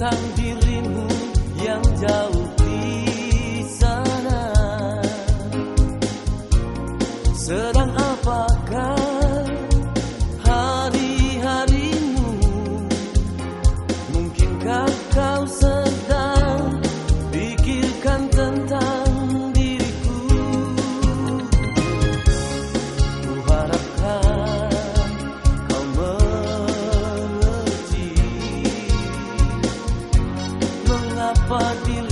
tentang dirimu yang jauh. apa di